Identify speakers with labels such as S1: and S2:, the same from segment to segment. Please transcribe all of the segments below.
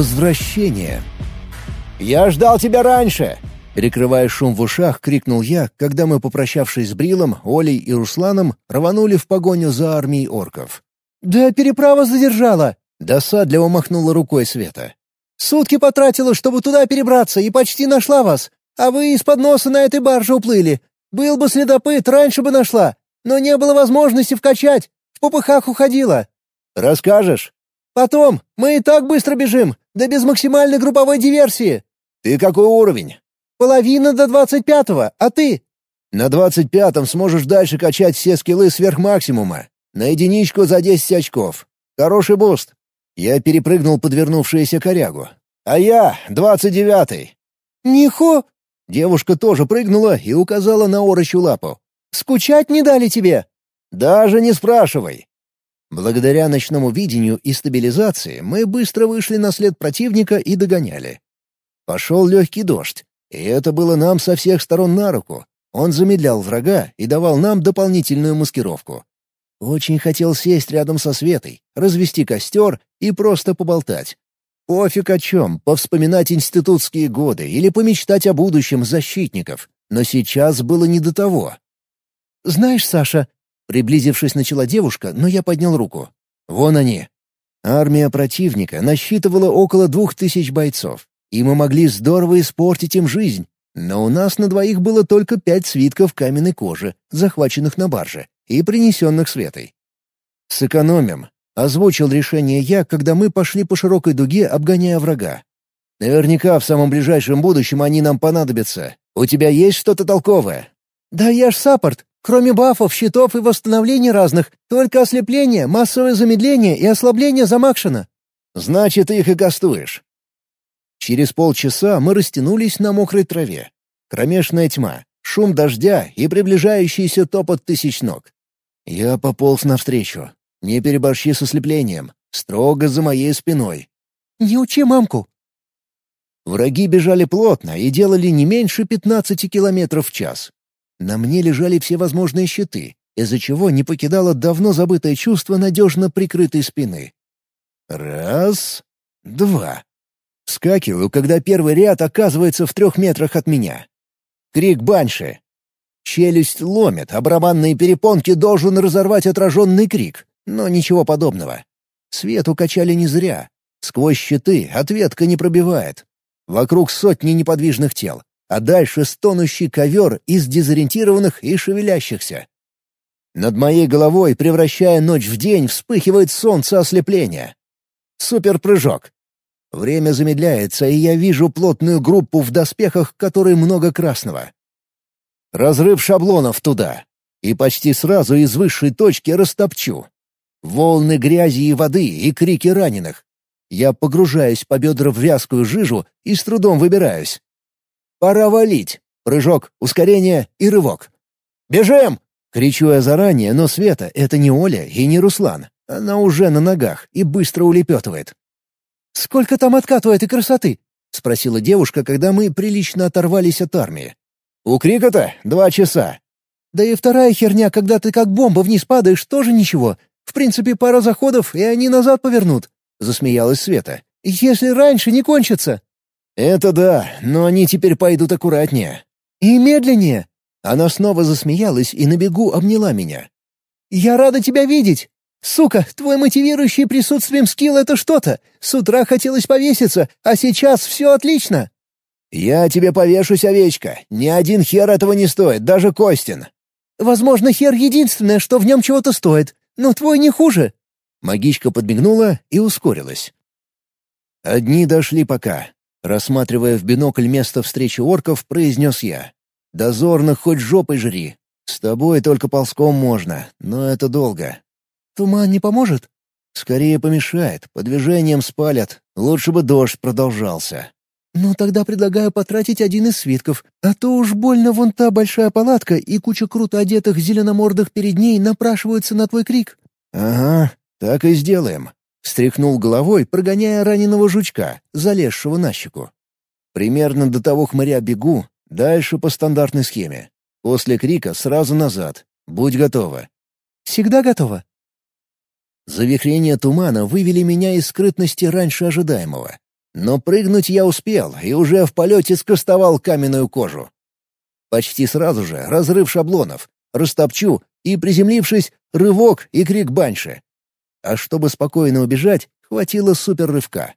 S1: Возвращение. «Я ждал тебя раньше!» Перекрывая шум в ушах, крикнул я, когда мы, попрощавшись с Брилом, Олей и Русланом, рванули в погоню за армией орков.
S2: «Да переправа задержала!»
S1: — досадливо махнула рукой Света.
S2: «Сутки потратила, чтобы туда перебраться, и почти нашла вас. А вы из-под носа на этой барже уплыли. Был бы следопыт, раньше бы нашла. Но не было возможности вкачать. В попыхах уходила».
S1: «Расскажешь?»
S2: «Потом. Мы и так быстро бежим. Да без максимальной групповой диверсии».
S1: «Ты какой уровень?»
S2: «Половина до двадцать пятого, а ты?»
S1: «На двадцать пятом сможешь дальше качать все скиллы сверх максимума. На единичку за десять очков. Хороший буст». Я перепрыгнул подвернувшуюся корягу. «А я двадцать девятый».
S2: «Тихо!»
S1: Девушка тоже прыгнула и указала на орочью лапу.
S2: «Скучать не дали тебе?»
S1: «Даже не спрашивай!» Благодаря ночному видению и стабилизации мы быстро вышли на след противника и догоняли. Пошел легкий дождь, и это было нам со всех сторон на руку. Он замедлял врага и давал нам дополнительную маскировку. Очень хотел сесть рядом со Светой, развести костер и просто поболтать. Пофиг о чем, повспоминать институтские годы или помечтать о будущем защитников. Но сейчас было не до того.
S2: «Знаешь, Саша...» Приблизившись, начала девушка, но я поднял руку.
S1: «Вон они». Армия противника насчитывала около двух тысяч бойцов и мы могли здорово испортить им жизнь. Но у нас на двоих было только пять свитков каменной кожи, захваченных на барже, и принесенных Светой. «Сэкономим», — озвучил решение я, когда мы пошли по широкой дуге, обгоняя врага. «Наверняка в самом ближайшем будущем они нам понадобятся. У тебя есть что-то толковое?»
S2: «Да я ж саппорт. Кроме бафов, щитов и восстановлений разных, только ослепление, массовое замедление и ослабление замакшено».
S1: «Значит, ты их и кастуешь. Через полчаса мы растянулись на мокрой траве. Кромешная тьма, шум дождя и приближающийся топот тысяч ног. Я пополз навстречу. Не переборщи с ослеплением. Строго за моей спиной.
S2: «Не учи мамку!»
S1: Враги бежали плотно и делали не меньше пятнадцати километров в час. На мне лежали все возможные щиты, из-за чего не покидало давно забытое чувство надежно прикрытой спины. Раз, два. Вскакиваю, когда первый ряд оказывается в трех метрах от меня. Крик банши. Челюсть ломит, а барабанные перепонки должен разорвать отраженный крик, но ничего подобного. Свет укачали не зря. Сквозь щиты ответка не пробивает. Вокруг сотни неподвижных тел, а дальше стонущий ковер из дезориентированных и шевелящихся. Над моей головой, превращая ночь в день, вспыхивает солнце ослепления. Суперпрыжок. Время замедляется, и я вижу плотную группу в доспехах, которой много красного. Разрыв шаблонов туда. И почти сразу из высшей точки растопчу. Волны грязи и воды и крики раненых. Я погружаюсь по бедра в вязкую жижу и с трудом выбираюсь. Пора валить. Прыжок, ускорение и рывок. «Бежим!» — кричу я заранее, но Света — это не Оля и не Руслан. Она уже на ногах и быстро улепетывает.
S2: «Сколько там откату этой красоты?» — спросила девушка, когда мы прилично оторвались от армии.
S1: «У Крика-то два часа».
S2: «Да и вторая херня, когда ты как бомба вниз падаешь, тоже ничего. В принципе, пара заходов, и они назад повернут», — засмеялась Света. «Если раньше не кончится».
S1: «Это да, но они теперь пойдут аккуратнее».
S2: «И медленнее».
S1: Она снова засмеялась и на бегу обняла меня.
S2: «Я рада тебя видеть. «Сука, твой мотивирующий присутствием скилл — это что-то! С утра хотелось повеситься, а сейчас все отлично!»
S1: «Я тебе повешусь, овечка. Ни один хер этого не стоит, даже Костин».
S2: «Возможно, хер единственное, что в нем чего-то стоит, но твой не хуже».
S1: Магичка подмигнула и ускорилась. Одни дошли пока. Рассматривая в бинокль место встречи орков, произнес я. «Дозорных хоть жопой жри. С тобой только ползком можно, но это долго.
S2: Туман не поможет?»
S1: «Скорее помешает, по движениям спалят. Лучше бы дождь продолжался».
S2: «Ну, тогда предлагаю потратить один из свитков, а то уж больно вон та большая палатка и куча круто одетых зеленомордых перед ней напрашиваются на твой крик».
S1: «Ага, так и сделаем», — встряхнул головой, прогоняя раненого жучка, залезшего на щеку. «Примерно до того хмыря бегу, дальше по стандартной схеме. После крика сразу назад. Будь готова».
S2: «Всегда готова?»
S1: Завихрения тумана вывели меня из скрытности раньше ожидаемого. Но прыгнуть я успел и уже в полете скостовал каменную кожу. Почти сразу же разрыв шаблонов, растопчу и, приземлившись, рывок и крик баньши. А чтобы спокойно убежать, хватило суперрывка.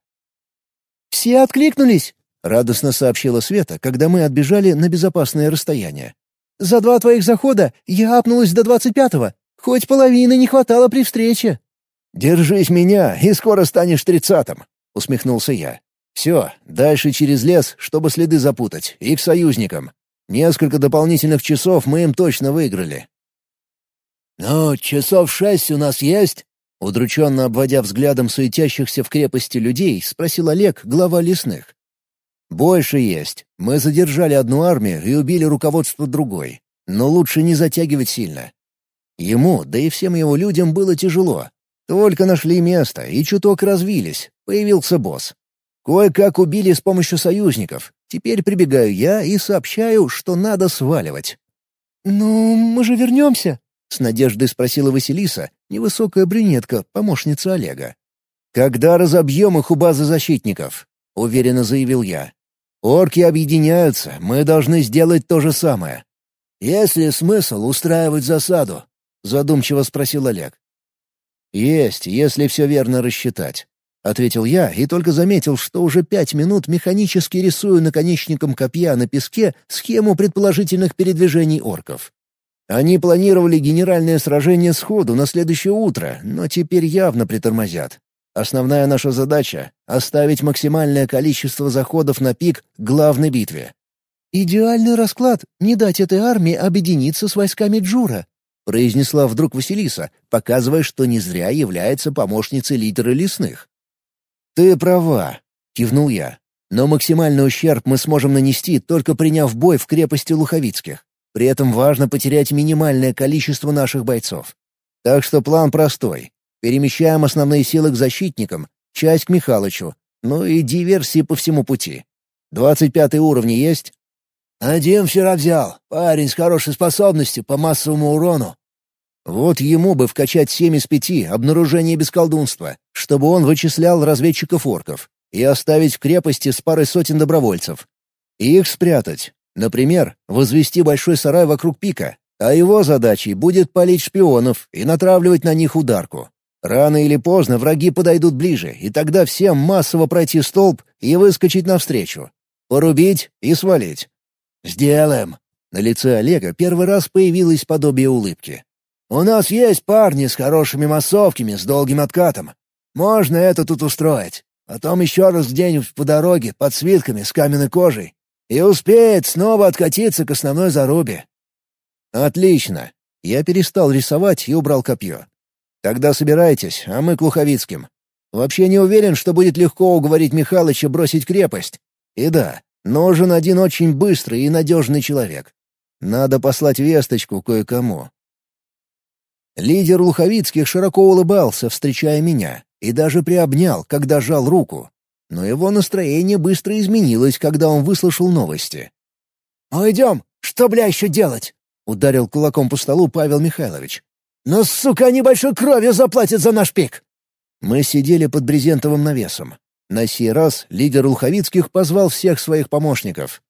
S2: «Все откликнулись!»
S1: — радостно сообщила Света, когда мы отбежали на безопасное расстояние.
S2: «За два твоих захода я апнулась до двадцать пятого. Хоть половины не хватало при встрече».
S1: «Держись меня, и скоро станешь тридцатым», — усмехнулся я. «Все, дальше через лес, чтобы следы запутать, и к союзникам. Несколько дополнительных часов мы им точно выиграли». «Ну, часов шесть у нас есть?» Удрученно обводя взглядом суетящихся в крепости людей, спросил Олег, глава лесных. «Больше есть. Мы задержали одну армию и убили руководство другой. Но лучше не затягивать сильно. Ему, да и всем его людям было тяжело. Только нашли место и чуток развились. Появился босс. Кое-как убили с помощью союзников. Теперь прибегаю я и сообщаю, что надо сваливать.
S2: «Ну, мы же вернемся», —
S1: с надеждой спросила Василиса, невысокая брюнетка, помощница Олега. «Когда разобьем их у базы защитников?» — уверенно заявил я. «Орки объединяются, мы должны сделать то же самое». «Есть ли смысл устраивать засаду?» — задумчиво спросил Олег. «Есть, если все верно рассчитать», — ответил я и только заметил, что уже пять минут механически рисую наконечником копья на песке схему предположительных передвижений орков. Они планировали генеральное сражение сходу на следующее утро, но теперь явно притормозят. Основная наша задача — оставить максимальное количество заходов на пик главной битве.
S2: «Идеальный расклад — не дать этой армии объединиться с войсками Джура», — произнесла вдруг Василиса, показывая, что не зря является помощницей лидера лесных. «Ты права», — кивнул я. «Но максимальный ущерб мы сможем нанести, только приняв бой в крепости Луховицких. При этом важно потерять минимальное количество наших бойцов. Так что план простой. Перемещаем основные силы к защитникам, часть к Михалычу, ну и диверсии по всему пути. Двадцать пятый уровни есть?» «Один вчера взял. Парень с хорошей способностью по массовому урону».
S1: «Вот ему бы вкачать семь из пяти обнаружение без колдунства, чтобы он вычислял разведчиков-орков, и оставить в крепости с парой сотен добровольцев. И их спрятать. Например, возвести большой сарай вокруг пика, а его задачей будет палить шпионов и натравливать на них ударку. Рано или поздно враги подойдут ближе, и тогда всем массово пройти столб и выскочить навстречу. Порубить и свалить. «Сделаем!» На лице Олега первый раз появилось подобие улыбки. «У нас есть парни с хорошими массовками, с долгим откатом. Можно это тут устроить. Потом еще раз где-нибудь по дороге, под свитками, с каменной кожей. И успеет снова откатиться к основной зарубе». «Отлично!» Я перестал рисовать и убрал копье. «Тогда собирайтесь, а мы к Луховицким. Вообще не уверен, что будет легко уговорить Михалыча бросить крепость. И да, Нужен один очень быстрый и надежный человек. Надо послать весточку кое-кому. Лидер Луховицких широко улыбался, встречая меня, и даже приобнял, когда жал руку. Но его настроение быстро изменилось, когда он выслушал новости.
S2: «Уйдем! Что, бля, еще делать?»
S1: — ударил кулаком по столу Павел Михайлович.
S2: «Но, сука, они большой кровью заплатят за наш пик!»
S1: Мы сидели под брезентовым навесом. На сей раз лидер Луховицких позвал всех своих помощников.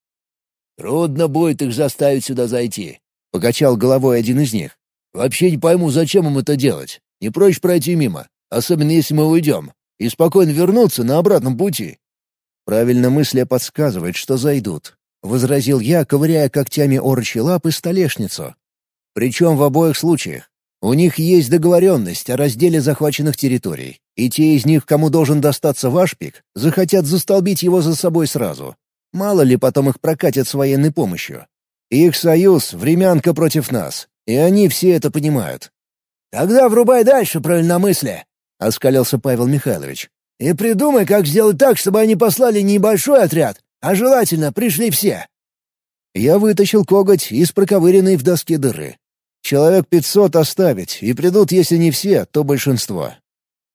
S1: «Трудно будет их заставить сюда зайти», — покачал головой один из них. «Вообще не пойму, зачем им это делать. Не проще пройти мимо, особенно если мы уйдем, и спокойно вернуться на обратном пути». «Правильно мысля подсказывает, что зайдут», — возразил я, ковыряя когтями орочьи лапы столешницу. «Причем в обоих случаях. У них есть договоренность о разделе захваченных территорий, и те из них, кому должен достаться ваш пик, захотят застолбить его за собой сразу. Мало ли потом их прокатят с военной помощью. Их союз — времянка против нас, и они все это понимают.
S2: «Тогда врубай дальше правильномыслие», — оскалился Павел Михайлович. «И придумай, как сделать так, чтобы они послали не небольшой отряд, а желательно пришли все».
S1: Я вытащил коготь из проковыренной в доске дыры. Человек пятьсот оставить, и придут, если не все, то большинство.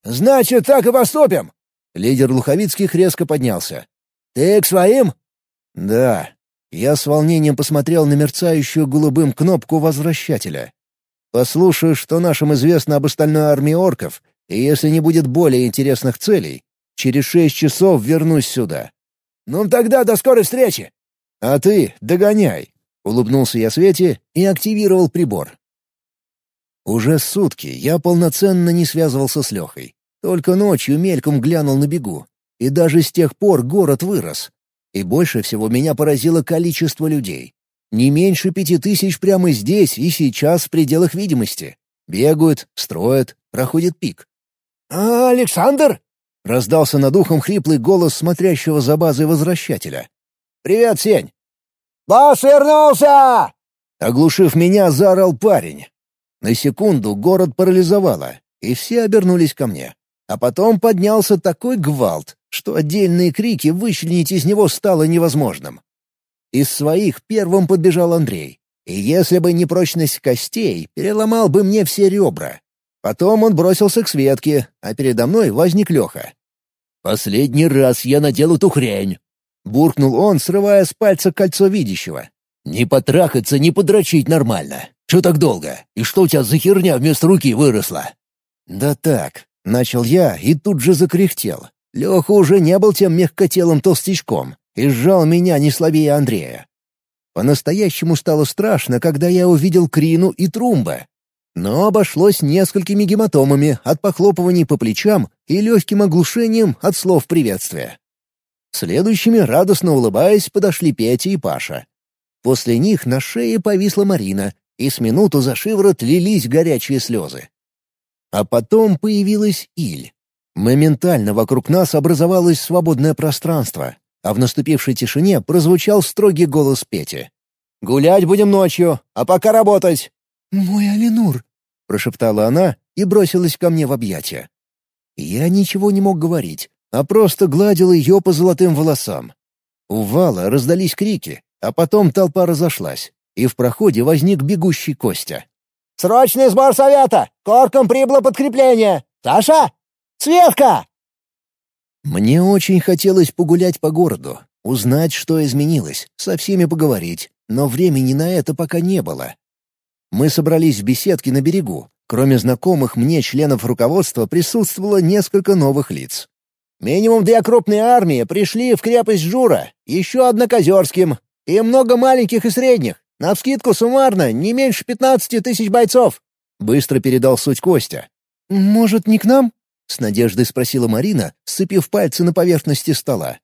S2: «Значит, так и поступим!»
S1: Лидер Луховицких резко поднялся.
S2: «Ты к своим?»
S1: «Да». Я с волнением посмотрел на мерцающую голубым кнопку возвращателя. «Послушаю, что нашим известно об остальной армии орков, и если не будет более интересных целей, Через шесть часов вернусь сюда».
S2: «Ну тогда до скорой встречи!»
S1: «А ты догоняй!» — улыбнулся я Свете и активировал прибор. Уже сутки я полноценно не связывался с Лехой. Только ночью мельком глянул на бегу. И даже с тех пор город вырос. И больше всего меня поразило количество людей. Не меньше пяти тысяч прямо здесь и сейчас в пределах видимости. Бегают, строят, проходит пик.
S2: «А, Александр?»
S1: — раздался над ухом хриплый голос смотрящего за базой возвращателя. «Привет, Сень!»
S2: «Босс вернулся!»
S1: Оглушив меня, заорал парень. На секунду город парализовало, и все обернулись ко мне. А потом поднялся такой гвалт, что отдельные крики вычленить из него стало невозможным. Из своих первым подбежал Андрей. И если бы не прочность костей, переломал бы мне все ребра. Потом он бросился к Светке, а передо мной возник Леха. «Последний раз я надел эту хрень!» — буркнул он, срывая с пальца кольцо видящего. «Не потрахаться, не подрочить нормально. Что так долго? И что у тебя за херня вместо руки выросла?» «Да так», — начал я и тут же закряхтел. Леха уже не был тем мягкотелым толстячком и сжал меня не слабее Андрея. По-настоящему стало страшно, когда я увидел Крину и Трумба. Но обошлось несколькими гематомами от похлопываний по плечам и легким оглушением от слов приветствия. Следующими, радостно улыбаясь, подошли Петя и Паша. После них на шее повисла Марина, и с минуту за шиворот лились горячие слезы. А потом появилась Иль. Моментально вокруг нас образовалось свободное пространство, а в наступившей тишине прозвучал строгий голос Пети. «Гулять будем ночью, а пока работать!»
S2: «Мой Алинур!» — прошептала она и бросилась ко мне в объятия.
S1: Я ничего не мог говорить, а просто гладил ее по золотым волосам. У вала раздались крики, а потом толпа разошлась и в проходе возник бегущий Костя.
S2: «Срочный сбор совета! Корком прибыло подкрепление! Саша! Светка!»
S1: Мне очень хотелось погулять по городу, узнать, что изменилось, со всеми поговорить, но времени на это пока не было. Мы собрались в беседке на берегу. Кроме знакомых мне членов руководства присутствовало несколько новых лиц.
S2: «Минимум две крупные армии пришли в крепость Жура, еще одна Козерским, и много маленьких и средних. Навскидку суммарно не меньше пятнадцати тысяч бойцов», —
S1: быстро передал суть Костя.
S2: «Может, не к нам?»
S1: — с надеждой спросила Марина, сцепив пальцы на поверхности стола.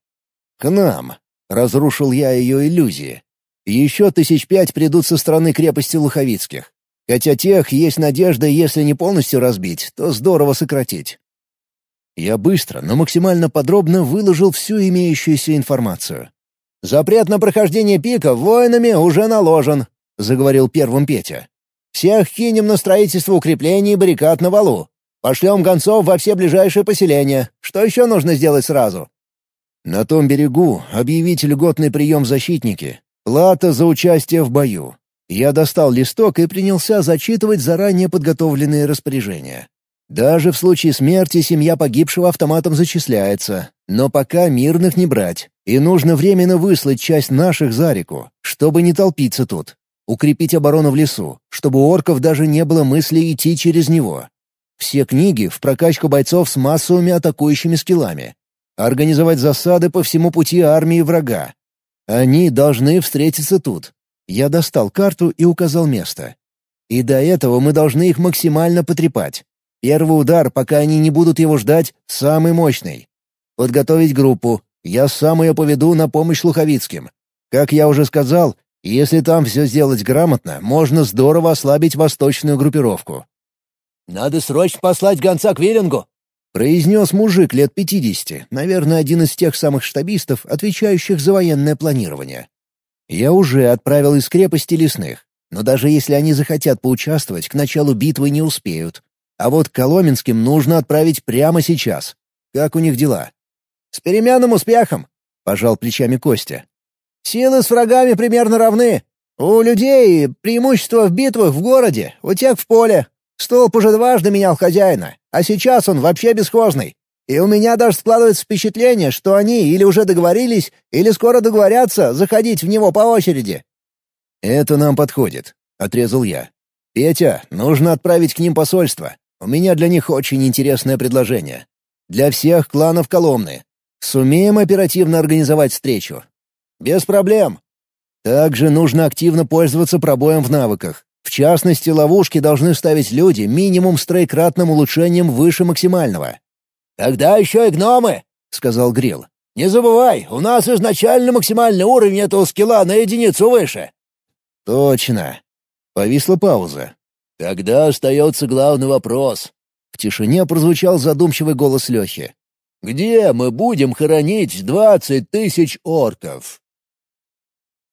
S1: «К нам», — разрушил я ее иллюзии. «Еще тысяч пять придут со стороны крепости Луховицких. Хотя тех есть надежда, если не полностью разбить, то здорово сократить». Я быстро, но максимально подробно выложил всю имеющуюся информацию.
S2: «Запрет на прохождение пика воинами уже наложен», — заговорил первым Петя. «Всех кинем на строительство укреплений и баррикад на валу. Пошлем гонцов во все ближайшие поселения. Что еще нужно сделать сразу?»
S1: «На том берегу объявить льготный прием защитники. Плата за участие в бою». Я достал листок и принялся зачитывать заранее подготовленные распоряжения. Даже в случае смерти семья погибшего автоматом зачисляется, но пока мирных не брать, и нужно временно выслать часть наших за реку, чтобы не толпиться тут. Укрепить оборону в лесу, чтобы у орков даже не было мысли идти через него. Все книги в прокачку бойцов с массовыми атакующими скиллами. Организовать засады по всему пути армии врага. Они должны встретиться тут. Я достал карту и указал место. И до этого мы должны их максимально потрепать. Первый удар, пока они не будут его ждать, самый мощный. Подготовить группу. Я сам ее поведу на помощь Луховицким. Как я уже сказал, если там все сделать грамотно, можно здорово ослабить восточную группировку.
S2: «Надо срочно послать гонца к Виллингу», —
S1: произнес мужик лет пятидесяти, наверное, один из тех самых штабистов, отвечающих за военное планирование. Я уже отправил из крепости лесных, но даже если они захотят поучаствовать, к началу битвы не успеют. А вот Коломенским нужно отправить прямо сейчас. Как у них дела?
S2: С переменным успехом, пожал плечами Костя. Силы с врагами примерно равны. У людей преимущество в битвах в городе, у тех в поле. Столб уже дважды менял хозяина, а сейчас он вообще бесхозный. И у меня даже складывается впечатление, что они или уже договорились, или скоро договорятся заходить в него по очереди.
S1: «Это нам подходит», — отрезал я. «Петя, нужно отправить к ним посольство. У меня для них очень интересное предложение. Для всех кланов Коломны. Сумеем оперативно организовать встречу. Без проблем. Также нужно активно пользоваться пробоем в навыках. Частности, ловушки должны ставить люди минимум с троекратным улучшением выше максимального.
S2: «Тогда еще и гномы», — сказал Грил. «Не забывай, у нас изначально максимальный уровень этого скилла на единицу выше».
S1: «Точно». Повисла пауза.
S2: «Тогда остается главный вопрос».
S1: В тишине прозвучал задумчивый голос Лехи.
S2: «Где мы будем хоронить двадцать тысяч орков?»